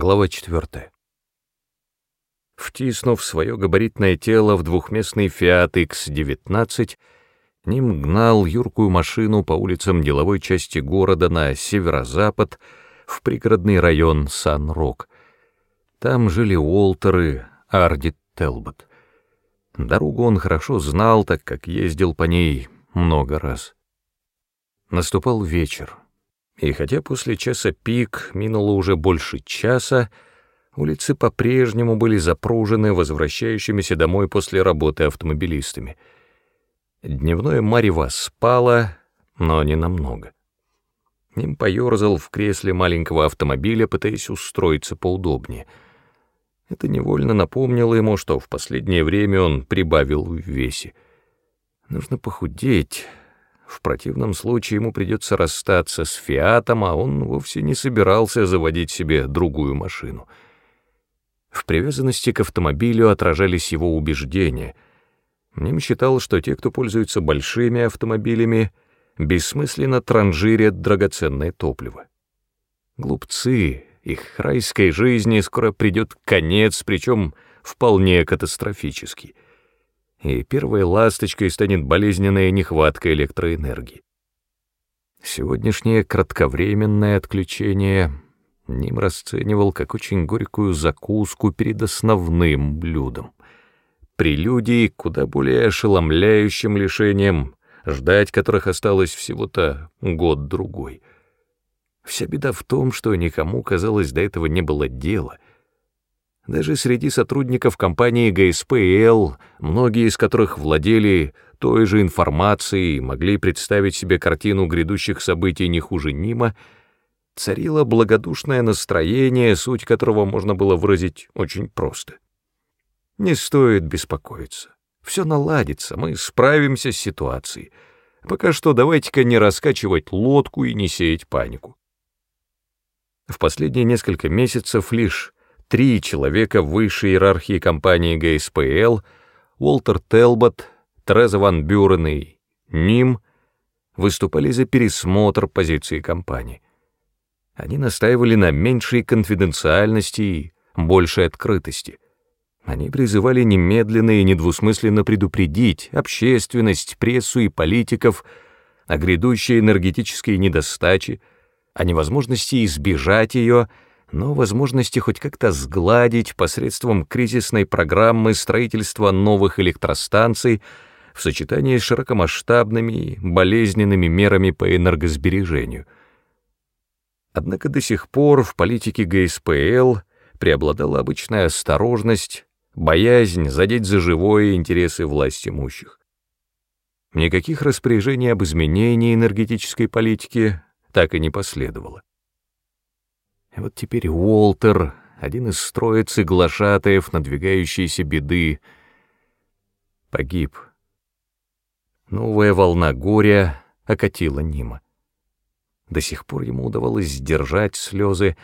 Глава 4. Втиснув свое габаритное тело в двухместный Fiat X19, Ним гнал юркую машину по улицам деловой части города на северо-запад, в пригородный район Сан-Рок. Там жили Уолтеры, Арди Телбот. Дорогу он хорошо знал, так как ездил по ней много раз. Наступал вечер. И хотя после часа пик минуло уже больше часа, улицы по-прежнему были запружены возвращающимися домой после работы автомобилистами. Дневное марево спало, но не намного. Ним поерзал в кресле маленького автомобиля, пытаясь устроиться поудобнее. Это невольно напомнило ему, что в последнее время он прибавил в весе. Нужно похудеть, в противном случае ему придется расстаться с «Фиатом», а он вовсе не собирался заводить себе другую машину. В привязанности к автомобилю отражались его убеждения. Ним считал, что те, кто пользуется большими автомобилями, бессмысленно транжирят драгоценное топливо. Глупцы, их райской жизни скоро придет конец, причем вполне катастрофический — и первой ласточкой станет болезненная нехватка электроэнергии. Сегодняшнее кратковременное отключение Ним расценивал как очень горькую закуску перед основным блюдом. Прелюдии куда более ошеломляющим лишением, ждать которых осталось всего-то год-другой. Вся беда в том, что никому, казалось, до этого не было дела — даже среди сотрудников компании ГСПЛ, многие из которых владели той же информацией и могли представить себе картину грядущих событий не хуже Нима, царило благодушное настроение, суть которого можно было выразить очень просто. Не стоит беспокоиться. Все наладится, мы справимся с ситуацией. Пока что давайте-ка не раскачивать лодку и не сеять панику. В последние несколько месяцев лишь три человека высшей иерархии компании ГСПЛ, Уолтер Телбот, Тереза Ван Бюрен и Ним, выступали за пересмотр позиции компании. Они настаивали на меньшей конфиденциальности и большей открытости. Они призывали немедленно и недвусмысленно предупредить общественность, прессу и политиков о грядущей энергетической недостаче, о невозможности избежать ее — но возможности хоть как-то сгладить посредством кризисной программы строительства новых электростанций в сочетании с широкомасштабными болезненными мерами по энергосбережению. Однако до сих пор в политике ГСПЛ преобладала обычная осторожность, боязнь задеть за живое интересы власть имущих. Никаких распоряжений об изменении энергетической политики так и не последовало. Вот теперь Уолтер, один из строицы глашатаев надвигающейся беды, погиб. Новая волна горя окатила Нима. До сих пор ему удавалось сдержать слезы,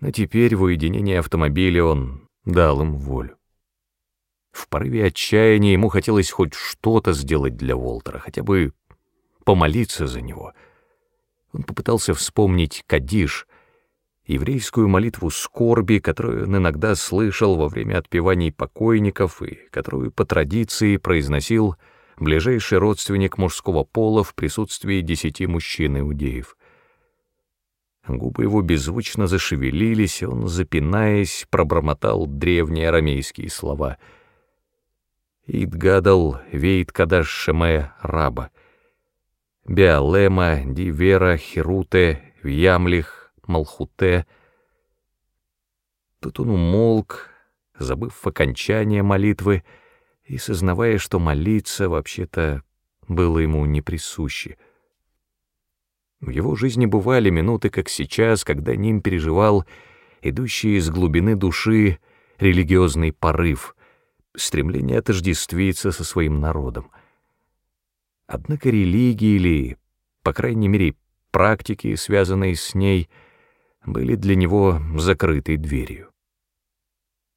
но теперь в уединении автомобиля он дал им волю. В порыве отчаяния ему хотелось хоть что-то сделать для Уолтера, хотя бы помолиться за него. Он попытался вспомнить Кадиш, еврейскую молитву скорби, которую он иногда слышал во время отпеваний покойников и которую по традиции произносил ближайший родственник мужского пола в присутствии десяти мужчин-иудеев. Губы его беззвучно зашевелились, и он, запинаясь, пробормотал древние арамейские слова. «Идгадал вейт кадаш шеме раба, биалема дивера хируте вьямлих Малхуте. Тут он умолк, забыв окончание молитвы и сознавая, что молиться вообще-то было ему не присуще. В его жизни бывали минуты, как сейчас, когда Ним переживал идущий из глубины души религиозный порыв, стремление отождествиться со своим народом. Однако религии или, по крайней мере, практики, связанные с ней — были для него закрытой дверью.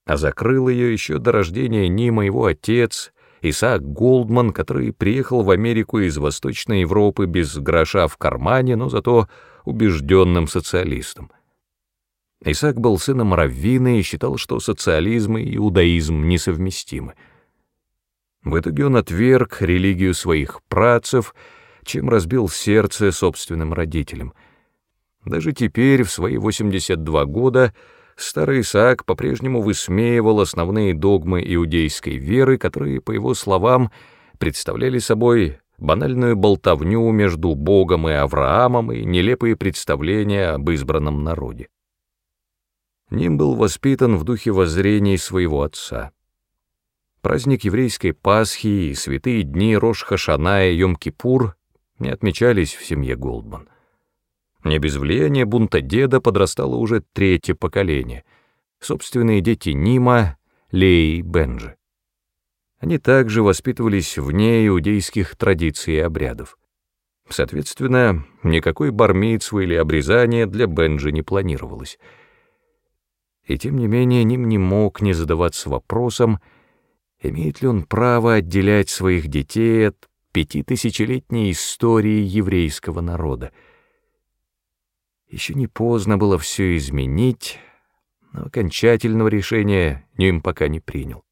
А закрыл ее еще до рождения Нима его отец, Исаак Голдман, который приехал в Америку из Восточной Европы без гроша в кармане, но зато убежденным социалистом. Исаак был сыном раввина и считал, что социализм и иудаизм несовместимы. В итоге он отверг религию своих працев, чем разбил сердце собственным родителям. Даже теперь, в свои 82 года, старый Исаак по-прежнему высмеивал основные догмы иудейской веры, которые, по его словам, представляли собой банальную болтовню между Богом и Авраамом и нелепые представления об избранном народе. Ним был воспитан в духе воззрений своего отца. Праздник еврейской Пасхи и святые дни Рош-Хашана и Йом-Кипур не отмечались в семье Голдман. Не без влияния бунта деда подрастало уже третье поколение, собственные дети Нима, Леи и Бенджи. Они также воспитывались вне иудейских традиций и обрядов. Соответственно, никакой бармитсвы или обрезания для Бенджи не планировалось. И тем не менее Ним не мог не задаваться вопросом, имеет ли он право отделять своих детей от пятитысячелетней истории еврейского народа. Еще не поздно было все изменить, но окончательного решения Ним пока не принял.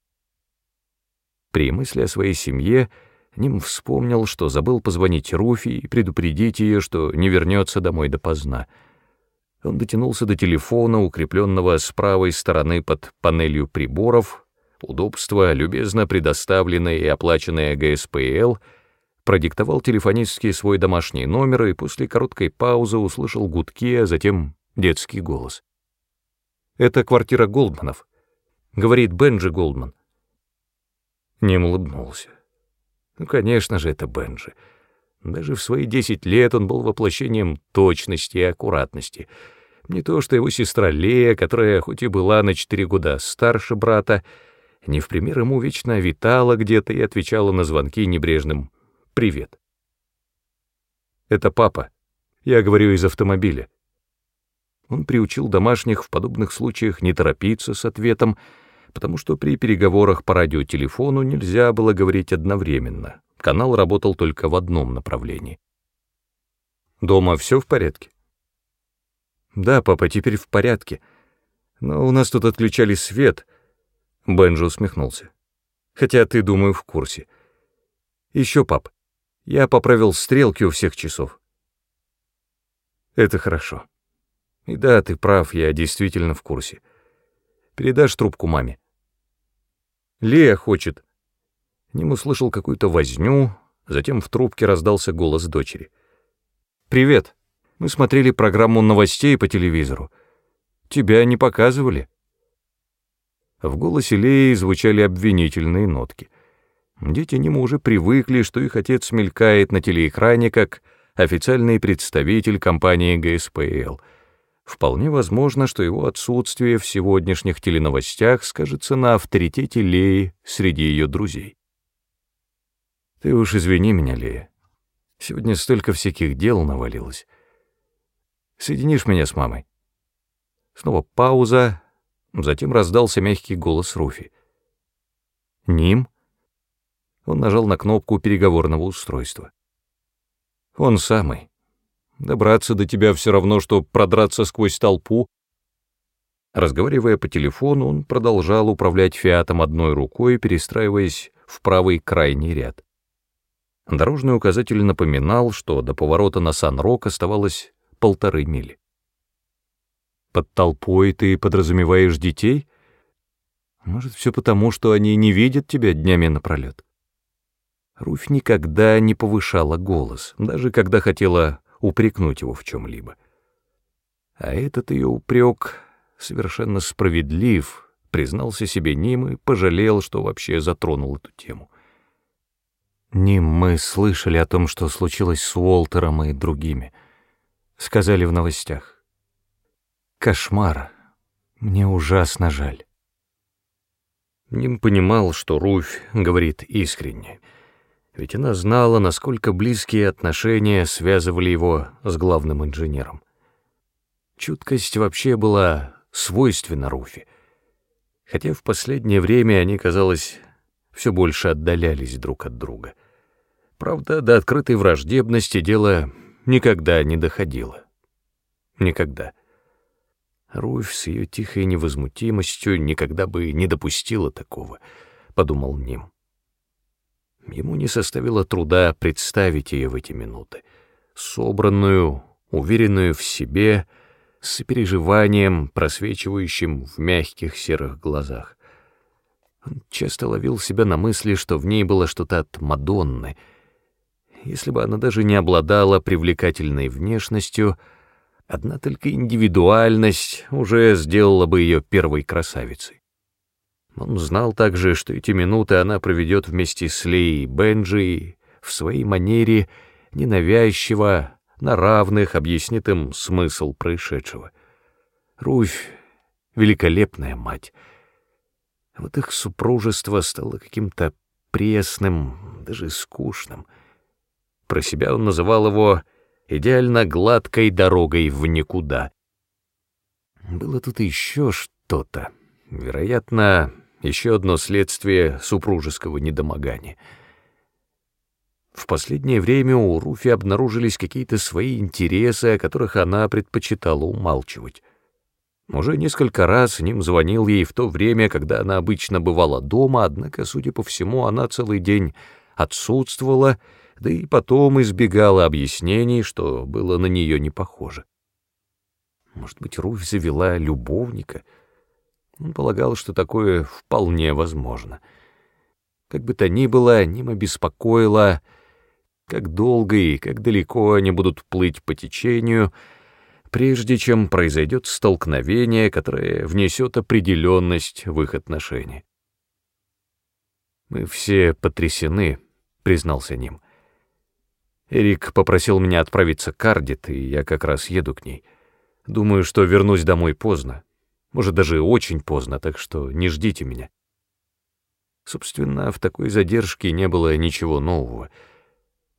При мысли о своей семье Ним вспомнил, что забыл позвонить Руфи и предупредить ее, что не вернется домой допоздна. Он дотянулся до телефона, укрепленного с правой стороны под панелью приборов, удобство, любезно предоставленное и оплаченное ГСПЛ, продиктовал телефонистский свой домашний номер и после короткой паузы услышал гудки, а затем детский голос. «Это квартира Голдманов», — говорит Бенджи Голдман. Ним улыбнулся. Ну, конечно же, это Бенджи. Даже в свои десять лет он был воплощением точности и аккуратности. Не то что его сестра Лея, которая хоть и была на четыре года старше брата, не в пример ему вечно витала где-то и отвечала на звонки небрежным «Привет». «Это папа. Я говорю из автомобиля». Он приучил домашних в подобных случаях не торопиться с ответом, потому что при переговорах по радиотелефону нельзя было говорить одновременно. Канал работал только в одном направлении. «Дома все в порядке?» «Да, папа, теперь в порядке. Но у нас тут отключали свет». Бенджи усмехнулся. «Хотя ты, думаю, в курсе. Еще, пап, я поправил стрелки у всех часов». «Это хорошо. И да, ты прав, я действительно в курсе. Передашь трубку маме?» Лея хочет». Ним услышал какую-то возню, затем в трубке раздался голос дочери. «Привет. Мы смотрели программу новостей по телевизору. Тебя не показывали?» В голосе Леи звучали обвинительные нотки. Дети Нима уже привыкли, что их отец мелькает на телеэкране как официальный представитель компании ГСПЛ — Вполне возможно, что его отсутствие в сегодняшних теленовостях скажется на авторитете Леи среди ее друзей. Ты уж извини меня, Лея. Сегодня столько всяких дел навалилось. Соединишь меня с мамой? Снова пауза, затем раздался мягкий голос Руфи. Ним? Он нажал на кнопку переговорного устройства. Он самый. Добраться до тебя все равно, что продраться сквозь толпу. Разговаривая по телефону, он продолжал управлять «Фиатом» одной рукой, перестраиваясь в правый крайний ряд. Дорожный указатель напоминал, что до поворота на Сан-Рок оставалось полторы мили. «Под толпой ты подразумеваешь детей? Может, все потому, что они не видят тебя днями напролет?» Руфь никогда не повышала голос, даже когда хотела упрекнуть его в чем-либо. А этот ее упрек совершенно справедлив, признался себе Ним и пожалел, что вообще затронул эту тему. «Ним, мы слышали о том, что случилось с Уолтером и другими. Сказали в новостях. Кошмар. Мне ужасно жаль». Ним понимал, что Руфь говорит искренне — ведь она знала, насколько близкие отношения связывали его с главным инженером. Чуткость вообще была свойственна Руфи, хотя в последнее время они, казалось, все больше отдалялись друг от друга. Правда, до открытой враждебности дело никогда не доходило. Никогда. Руфь с ее тихой невозмутимостью никогда бы не допустила такого, — подумал Ним. Ему не составило труда представить ее в эти минуты, собранную, уверенную в себе, с переживанием, просвечивающим в мягких серых глазах. Он часто ловил себя на мысли, что в ней было что-то от Мадонны. Если бы она даже не обладала привлекательной внешностью — Одна только индивидуальность уже сделала бы ее первой красавицей. Он знал также, что эти минуты она проведет вместе с Лей и Бенджи в своей манере ненавязчиво, на равных объяснит им смысл происшедшего. Руфь — великолепная мать. Вот их супружество стало каким-то пресным, даже скучным. Про себя он называл его идеально гладкой дорогой в никуда. Было тут еще что-то, вероятно, еще одно следствие супружеского недомогания. В последнее время у Руфи обнаружились какие-то свои интересы, о которых она предпочитала умалчивать. Уже несколько раз ним звонил ей в то время, когда она обычно бывала дома, однако, судя по всему, она целый день отсутствовала да и потом избегала объяснений, что было на нее не похоже. Может быть, Руфь завела любовника? Он полагал, что такое вполне возможно. Как бы то ни было, Нима беспокоило, как долго и как далеко они будут плыть по течению, прежде чем произойдет столкновение, которое внесет определенность в их отношения. «Мы все потрясены», — признался Ним. Эрик попросил меня отправиться к Ардит, и я как раз еду к ней. Думаю, что вернусь домой поздно. Может, даже очень поздно, так что не ждите меня. Собственно, в такой задержке не было ничего нового.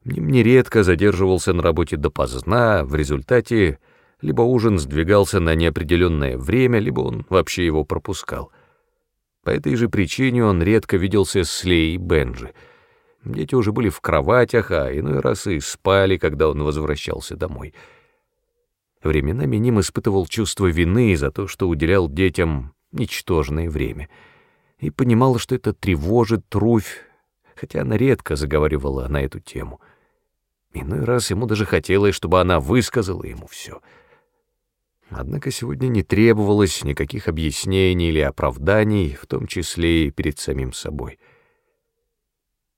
Ним нередко задерживался на работе допоздна, в результате либо ужин сдвигался на неопределенное время, либо он вообще его пропускал. По этой же причине он редко виделся с Лей и Бенджи — Дети уже были в кроватях, а иной раз и спали, когда он возвращался домой. Временами Ним испытывал чувство вины за то, что уделял детям ничтожное время, и понимал, что это тревожит Руфь, хотя она редко заговаривала на эту тему. Иной раз ему даже хотелось, чтобы она высказала ему все. Однако сегодня не требовалось никаких объяснений или оправданий, в том числе и перед самим собой —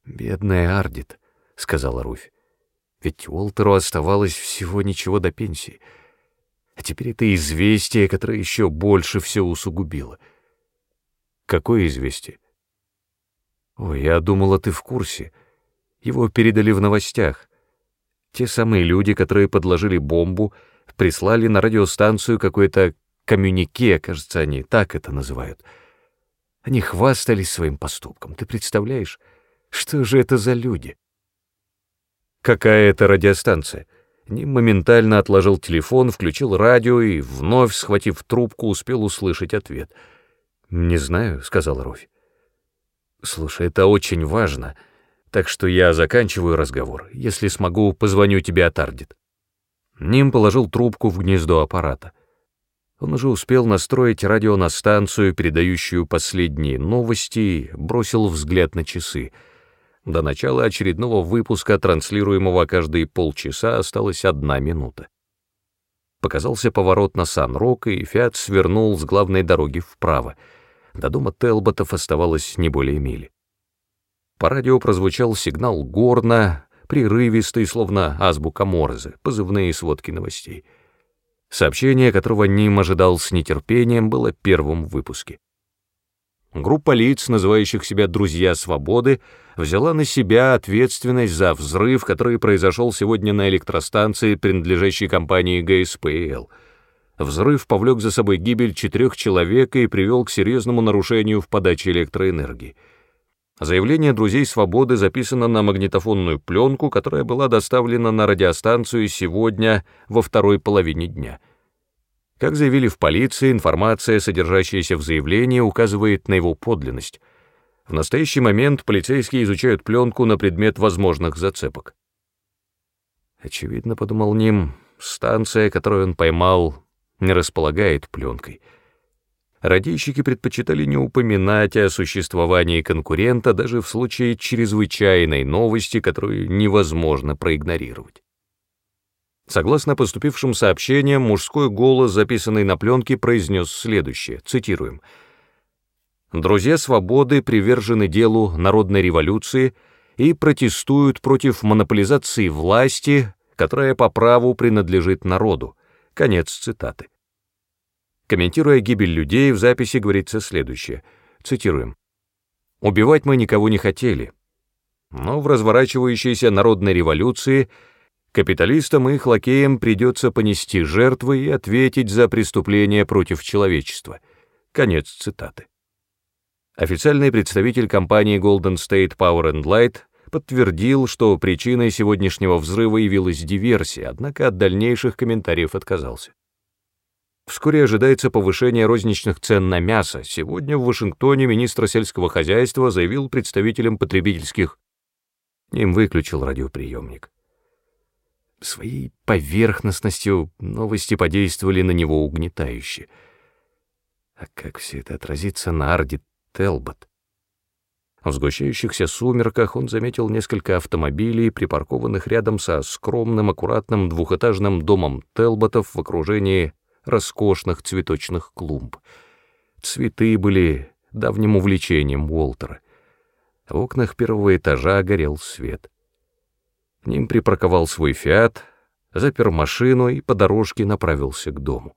«Бедная Ардит», — сказала Руфь. «Ведь Уолтеру оставалось всего ничего до пенсии. А теперь это известие, которое еще больше все усугубило». «Какое известие?» «Ой, я думала, ты в курсе. Его передали в новостях. Те самые люди, которые подложили бомбу, прислали на радиостанцию какое-то коммюнике, кажется, они так это называют. Они хвастались своим поступком, ты представляешь?» Что же это за люди? Какая это радиостанция? Ним моментально отложил телефон, включил радио и, вновь схватив трубку, успел услышать ответ. «Не знаю», — сказал Руфь. «Слушай, это очень важно, так что я заканчиваю разговор. Если смогу, позвоню тебе от Ардит». Ним положил трубку в гнездо аппарата. Он уже успел настроить радио на станцию, передающую последние новости, бросил взгляд на часы — до начала очередного выпуска, транслируемого каждые полчаса, осталась одна минута. Показался поворот на Сан-Рок, и Фиат свернул с главной дороги вправо. До дома Телботов оставалось не более мили. По радио прозвучал сигнал горна, прерывистый, словно азбука Морзе, позывные сводки новостей. Сообщение, которого Ним ожидал с нетерпением, было первым в выпуске. Группа лиц, называющих себя «Друзья свободы», взяла на себя ответственность за взрыв, который произошел сегодня на электростанции, принадлежащей компании ГСПЛ. Взрыв повлек за собой гибель четырех человек и привел к серьезному нарушению в подаче электроэнергии. Заявление «Друзей свободы» записано на магнитофонную пленку, которая была доставлена на радиостанцию сегодня во второй половине дня. Как заявили в полиции, информация, содержащаяся в заявлении, указывает на его подлинность. В настоящий момент полицейские изучают пленку на предмет возможных зацепок. Очевидно, подумал Ним, станция, которую он поймал, не располагает пленкой. Радищики предпочитали не упоминать о существовании конкурента даже в случае чрезвычайной новости, которую невозможно проигнорировать. Согласно поступившим сообщениям, мужской голос, записанный на пленке, произнес следующее, цитируем, «Друзья свободы привержены делу народной революции и протестуют против монополизации власти, которая по праву принадлежит народу». Конец цитаты. Комментируя гибель людей, в записи говорится следующее, цитируем, «Убивать мы никого не хотели, но в разворачивающейся народной революции – Капиталистам и их лакеям придется понести жертвы и ответить за преступления против человечества. Конец цитаты. Официальный представитель компании Golden State Power and Light подтвердил, что причиной сегодняшнего взрыва явилась диверсия, однако от дальнейших комментариев отказался. Вскоре ожидается повышение розничных цен на мясо. Сегодня в Вашингтоне министр сельского хозяйства заявил представителям потребительских... Им выключил радиоприемник. Своей поверхностностью новости подействовали на него угнетающе. А как все это отразится на Арди Телбот? В сгущающихся сумерках он заметил несколько автомобилей, припаркованных рядом со скромным, аккуратным двухэтажным домом Телботов в окружении роскошных цветочных клумб. Цветы были давним увлечением Уолтера. В окнах первого этажа горел свет. Ним припарковал свой «Фиат», запер машину и по дорожке направился к дому.